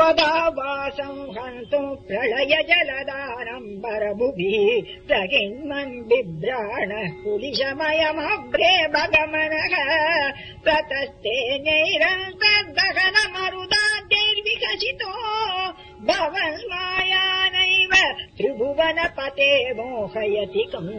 स्वदा वासं हन्तुम् प्रलय जलदानम् बरभुभिः प्रगिन्मन् बिभ्राणः कुलिशमयमभ्रे भगमनः ततस्ते नैरन्तर्दहनमरुदाद्यैर्विकसितो भवन् माया नैव त्रिभुवनपते मोहयति कम्।